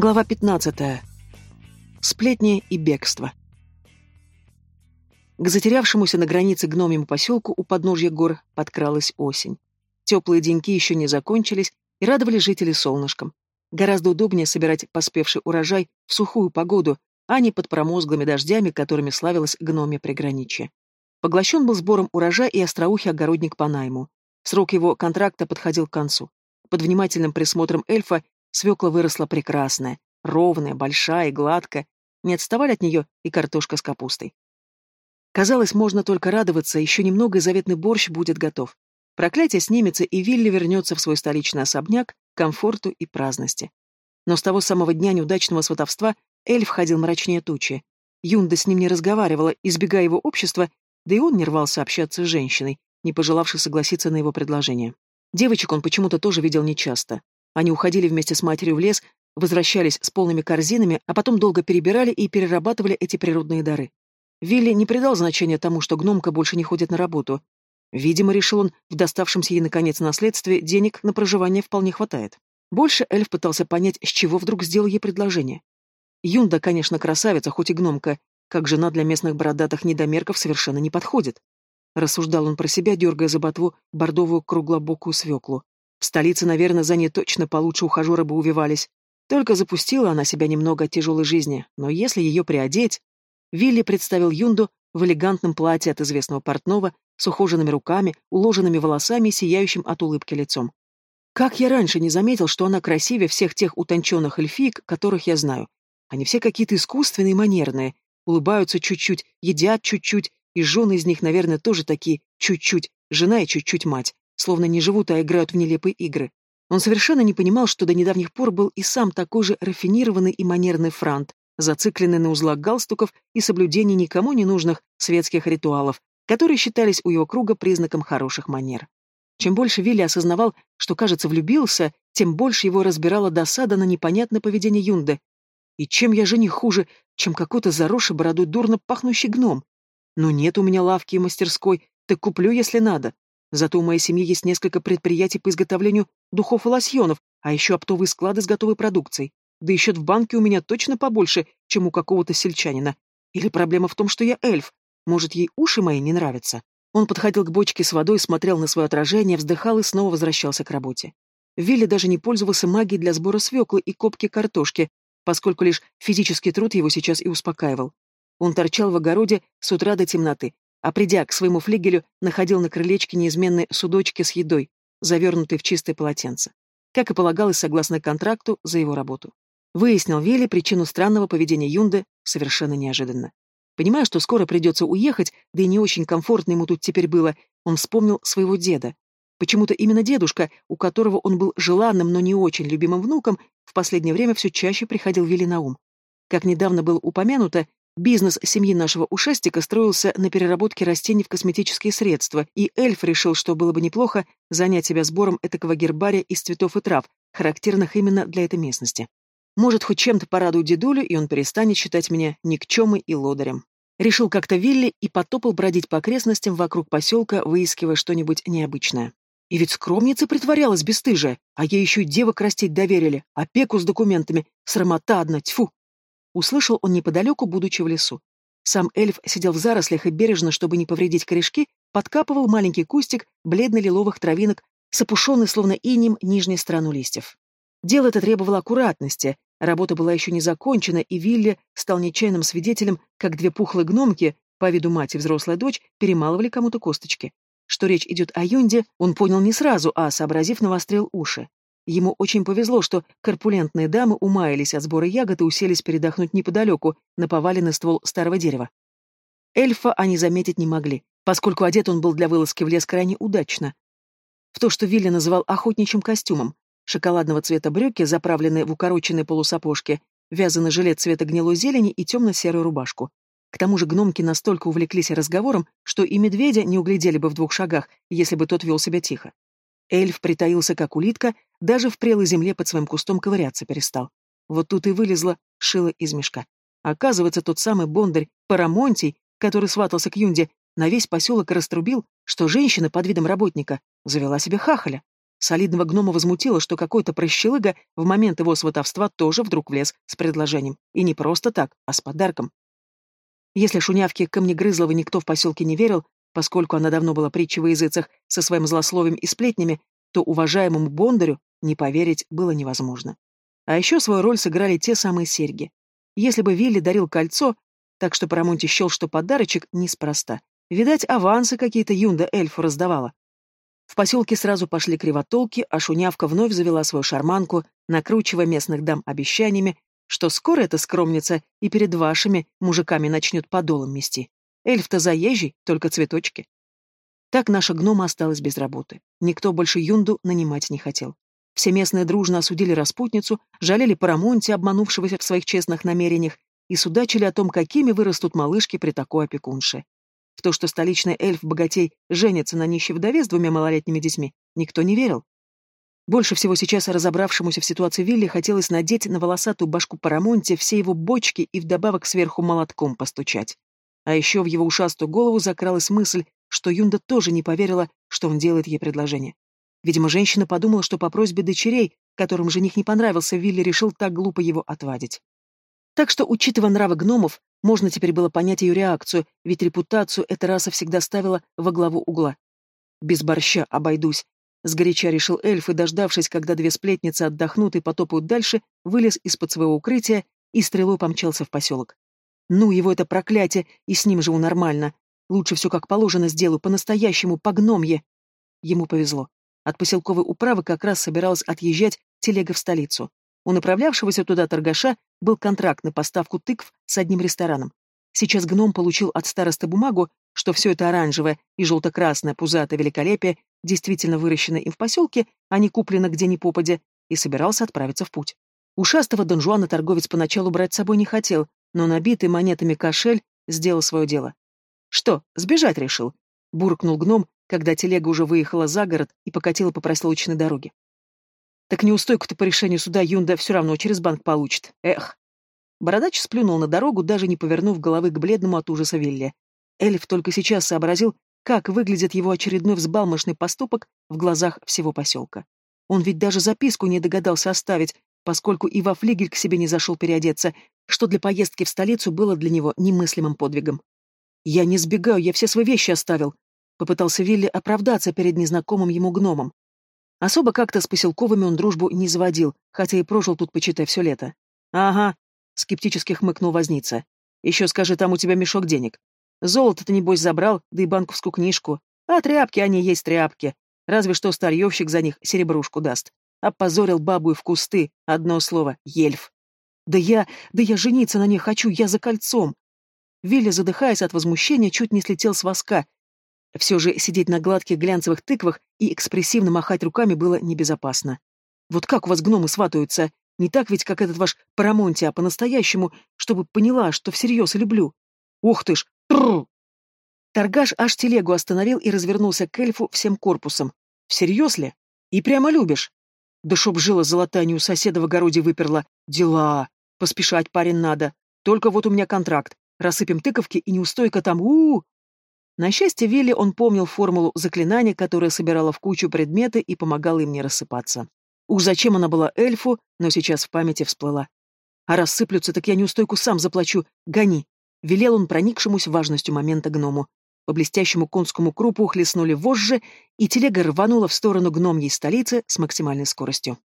Глава 15. Сплетни и бегство. К затерявшемуся на границе гномьему поселку у подножья гор подкралась осень. Теплые деньки еще не закончились и радовали жителей солнышком. Гораздо удобнее собирать поспевший урожай в сухую погоду, а не под промозглыми дождями, которыми славилось гномье приграничье. Поглощен был сбором урожая и остроухий огородник по найму. Срок его контракта подходил к концу. Под внимательным присмотром эльфа Свекла выросла прекрасная, ровная, большая и гладкая. Не отставали от нее и картошка с капустой. Казалось, можно только радоваться, еще немного и заветный борщ будет готов. Проклятие снимется, и Вилли вернется в свой столичный особняк, к комфорту и праздности. Но с того самого дня неудачного сватовства эльф ходил мрачнее тучи. Юнда с ним не разговаривала, избегая его общества, да и он не рвался общаться с женщиной, не пожелавшей согласиться на его предложение. Девочек он почему-то тоже видел нечасто. Они уходили вместе с матерью в лес, возвращались с полными корзинами, а потом долго перебирали и перерабатывали эти природные дары. Вилли не придал значения тому, что гномка больше не ходит на работу. Видимо, решил он, в доставшемся ей наконец наследстве, денег на проживание вполне хватает. Больше эльф пытался понять, с чего вдруг сделал ей предложение. Юнда, конечно, красавица, хоть и гномка, как жена для местных бородатых недомерков совершенно не подходит. Рассуждал он про себя, дергая за ботву бордовую круглобокую свеклу. В столице, наверное, за ней точно получше ухажеры бы увивались. Только запустила она себя немного от тяжелой жизни, но если ее приодеть... Вилли представил Юнду в элегантном платье от известного портного, с ухоженными руками, уложенными волосами и сияющим от улыбки лицом. Как я раньше не заметил, что она красивее всех тех утонченных эльфиек, которых я знаю. Они все какие-то искусственные и манерные, улыбаются чуть-чуть, едят чуть-чуть, и жены из них, наверное, тоже такие чуть-чуть, жена и чуть-чуть мать словно не живут, а играют в нелепые игры. Он совершенно не понимал, что до недавних пор был и сам такой же рафинированный и манерный франт, зацикленный на узлах галстуков и соблюдении никому не нужных светских ритуалов, которые считались у его круга признаком хороших манер. Чем больше Вилли осознавал, что, кажется, влюбился, тем больше его разбирала досада на непонятное поведение Юнды. И чем я же не хуже, чем какой-то заросший бородой дурно пахнущий гном? Но нет у меня лавки и мастерской, так куплю, если надо. Зато у моей семьи есть несколько предприятий по изготовлению духов и лосьонов, а еще оптовые склады с готовой продукцией. Да и счет в банке у меня точно побольше, чем у какого-то сельчанина. Или проблема в том, что я эльф. Может, ей уши мои не нравятся? Он подходил к бочке с водой, смотрел на свое отражение, вздыхал и снова возвращался к работе. Вилли даже не пользовался магией для сбора свеклы и копки картошки, поскольку лишь физический труд его сейчас и успокаивал. Он торчал в огороде с утра до темноты, а придя к своему флигелю, находил на крылечке неизменные судочки с едой, завернутые в чистое полотенце. Как и полагалось согласно контракту за его работу. Выяснил Вилли причину странного поведения Юнды совершенно неожиданно. Понимая, что скоро придется уехать, да и не очень комфортно ему тут теперь было, он вспомнил своего деда. Почему-то именно дедушка, у которого он был желанным, но не очень любимым внуком, в последнее время все чаще приходил Вилли на ум. Как недавно было упомянуто, Бизнес семьи нашего ушастика строился на переработке растений в косметические средства, и эльф решил, что было бы неплохо занять себя сбором этакого гербария из цветов и трав, характерных именно для этой местности. Может, хоть чем-то порадует дедулю, и он перестанет считать меня никчемой и лодырем. Решил как-то Вилли и потопал бродить по окрестностям вокруг поселка, выискивая что-нибудь необычное. И ведь скромница притворялась бесстыжая, а ей еще и девок растить доверили, опеку с документами, срамота одна, тьфу. Услышал он неподалеку, будучи в лесу. Сам эльф сидел в зарослях и бережно, чтобы не повредить корешки, подкапывал маленький кустик бледно-лиловых травинок с опушенной, словно инем, нижней сторону листьев. Дело это требовало аккуратности, работа была еще не закончена, и Вилли стал нечаянным свидетелем, как две пухлые гномки, по виду мать и взрослая дочь, перемалывали кому-то косточки. Что речь идет о Юнде, он понял не сразу, а, сообразив, навострил уши. Ему очень повезло, что корпулентные дамы умаялись от сбора ягод и уселись передохнуть неподалеку, на поваленный ствол старого дерева. Эльфа они заметить не могли, поскольку одет он был для вылазки в лес крайне удачно. В то, что Вилли называл охотничьим костюмом, шоколадного цвета брюки, заправленные в укороченные полусапожки, вязаный жилет цвета гнилой зелени и темно-серую рубашку. К тому же гномки настолько увлеклись разговором, что и медведя не углядели бы в двух шагах, если бы тот вел себя тихо. Эльф притаился, как улитка, даже в прелой земле под своим кустом ковыряться перестал. Вот тут и вылезла шила из мешка. Оказывается, тот самый бондарь Парамонтий, который сватался к Юнде, на весь поселок раструбил, что женщина под видом работника завела себе хахаля. Солидного гнома возмутило, что какой-то прощелыга в момент его сватовства тоже вдруг влез с предложением. И не просто так, а с подарком. Если шунявке Камнегрызлова никто в поселке не верил, поскольку она давно была притчей во языцах со своим злословием и сплетнями, то уважаемому Бондарю не поверить было невозможно. А еще свою роль сыграли те самые серьги. Если бы Вилли дарил кольцо, так что Парамонте счел, что подарочек неспроста. Видать, авансы какие-то юнда эльфу раздавала. В поселке сразу пошли кривотолки, а Шунявка вновь завела свою шарманку, накручивая местных дам обещаниями, что скоро эта скромница и перед вашими мужиками начнет подолом мести. Эльф-то заезжий, только цветочки. Так наша гнома осталась без работы. Никто больше Юнду нанимать не хотел. Все местные дружно осудили распутницу, жалели Парамонте, обманувшегося в своих честных намерениях, и судачили о том, какими вырастут малышки при такой опекунше. В то, что столичный эльф-богатей женится на нищей вдове с двумя малолетними детьми, никто не верил. Больше всего сейчас разобравшемуся в ситуации Вилли хотелось надеть на волосатую башку Парамонте все его бочки и вдобавок сверху молотком постучать. А еще в его ушастую голову закралась мысль, что Юнда тоже не поверила, что он делает ей предложение. Видимо, женщина подумала, что по просьбе дочерей, которым жених не понравился, Вилли решил так глупо его отвадить. Так что, учитывая нравы гномов, можно теперь было понять ее реакцию, ведь репутацию эта раса всегда ставила во главу угла. «Без борща обойдусь», — сгоряча решил эльф, и, дождавшись, когда две сплетницы отдохнут и потопают дальше, вылез из-под своего укрытия и стрелой помчался в поселок. «Ну, его это проклятие, и с ним живу нормально. Лучше все как положено сделаю, по-настоящему, по гномье». Ему повезло. От поселковой управы как раз собиралась отъезжать телега в столицу. У направлявшегося туда торгаша был контракт на поставку тыкв с одним рестораном. Сейчас гном получил от старосты бумагу, что все это оранжевое и желто-красное пузатое великолепие действительно выращено им в поселке, а не куплено где ни попадя, и собирался отправиться в путь. Ушастого Дон Жуана торговец поначалу брать с собой не хотел, но набитый монетами кошель сделал свое дело. «Что, сбежать решил?» — буркнул гном, когда телега уже выехала за город и покатила по проселочной дороге. Так неустойку-то по решению суда Юнда все равно через банк получит. Эх. Бородач сплюнул на дорогу, даже не повернув головы к бледному от ужаса Вилле. Эльф только сейчас сообразил, как выглядит его очередной взбалмошный поступок в глазах всего поселка. Он ведь даже записку не догадался оставить, поскольку и во флигель к себе не зашел переодеться, что для поездки в столицу было для него немыслимым подвигом. «Я не сбегаю, я все свои вещи оставил», — попытался Вилли оправдаться перед незнакомым ему гномом. Особо как-то с поселковыми он дружбу не заводил, хотя и прожил тут, почитай, все лето. «Ага», — скептически хмыкнул возница. «Еще скажи, там у тебя мешок денег. Золото-то, небось, забрал, да и банковскую книжку. А тряпки они есть тряпки. Разве что старьевщик за них серебрушку даст. Опозорил бабу и в кусты, одно слово — ельф. Да я, да я жениться на ней хочу, я за кольцом. Вилли, задыхаясь от возмущения, чуть не слетел с воска, все же сидеть на гладких глянцевых тыквах и экспрессивно махать руками было небезопасно. Вот как у вас гномы сватаются? Не так ведь, как этот ваш Парамонти, а по-настоящему, чтобы поняла, что всерьез люблю. Ух ты ж! Тррр! Торгаш аж телегу остановил и развернулся к эльфу всем корпусом. Всерьез ли? И прямо любишь? Да чтоб жила золотая не у соседа в огороде выперла. Дела. Поспешать, парень, надо. Только вот у меня контракт. Рассыпем тыковки и неустойка там. у, -у, -у на счастье Вилли он помнил формулу заклинания, которая собирала в кучу предметы и помогала им не рассыпаться. Уж зачем она была эльфу, но сейчас в памяти всплыла. А рассыплются, так я неустойку сам заплачу. Гони. Велел он проникшемуся важностью момента гному. По блестящему конскому крупу хлестнули вожжи, и телега рванула в сторону гномьей столицы с максимальной скоростью.